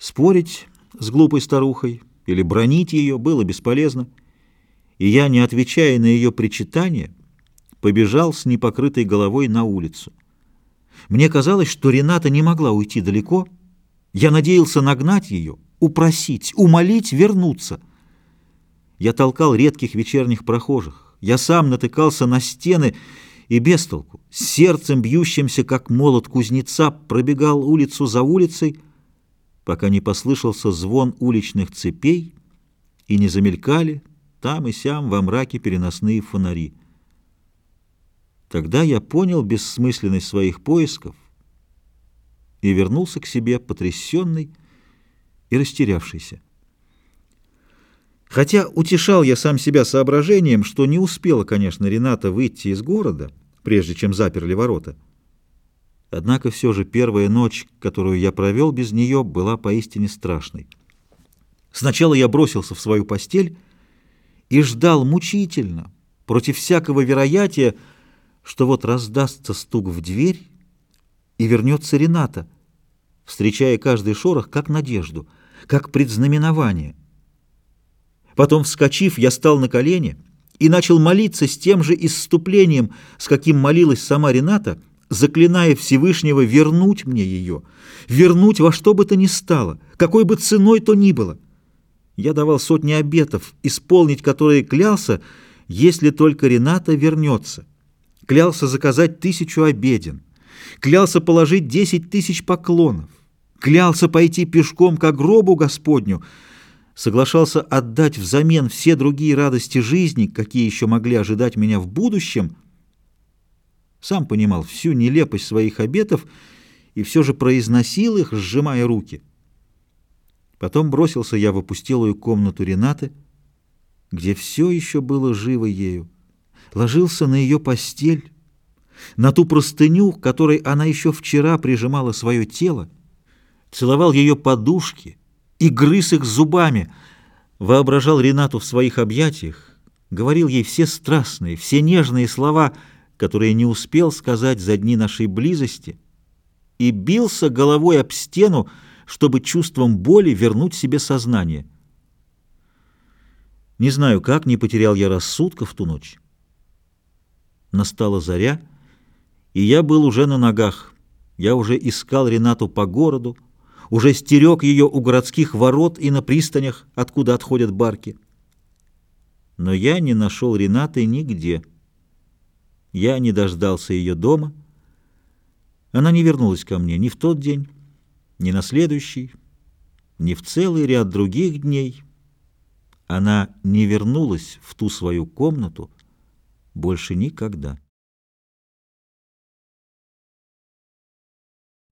Спорить с глупой старухой или бронить ее было бесполезно, и я, не отвечая на ее причитание, побежал с непокрытой головой на улицу. Мне казалось, что Рената не могла уйти далеко. Я надеялся нагнать ее, упросить, умолить вернуться. Я толкал редких вечерних прохожих. Я сам натыкался на стены и без толку, сердцем бьющимся, как молот кузнеца, пробегал улицу за улицей, пока не послышался звон уличных цепей и не замелькали там и сям во мраке переносные фонари. Тогда я понял бессмысленность своих поисков и вернулся к себе потрясенный и растерявшийся. Хотя утешал я сам себя соображением, что не успела, конечно, Рената выйти из города, прежде чем заперли ворота, Однако все же первая ночь, которую я провел без нее, была поистине страшной. Сначала я бросился в свою постель и ждал мучительно, против всякого вероятия, что вот раздастся стук в дверь и вернется Рената, встречая каждый шорох как надежду, как предзнаменование. Потом, вскочив, я стал на колени и начал молиться с тем же исступлением, с каким молилась сама Рената, заклиная Всевышнего вернуть мне ее, вернуть во что бы то ни стало, какой бы ценой то ни было. Я давал сотни обетов, исполнить которые клялся, если только Рената вернется. Клялся заказать тысячу обеден, клялся положить десять тысяч поклонов, клялся пойти пешком к гробу Господню, соглашался отдать взамен все другие радости жизни, какие еще могли ожидать меня в будущем — сам понимал всю нелепость своих обетов и все же произносил их, сжимая руки. Потом бросился я в опустелую комнату Ренаты, где все еще было живо ею, ложился на ее постель, на ту простыню, которой она еще вчера прижимала свое тело, целовал ее подушки и грыз их зубами, воображал Ренату в своих объятиях, говорил ей все страстные, все нежные слова — которые не успел сказать за дни нашей близости, и бился головой об стену, чтобы чувством боли вернуть себе сознание. Не знаю, как не потерял я рассудка в ту ночь. Настала заря, и я был уже на ногах. Я уже искал Ренату по городу, уже стерег ее у городских ворот и на пристанях, откуда отходят барки. Но я не нашел Ренаты нигде. Я не дождался ее дома. Она не вернулась ко мне ни в тот день, ни на следующий, ни в целый ряд других дней. Она не вернулась в ту свою комнату больше никогда.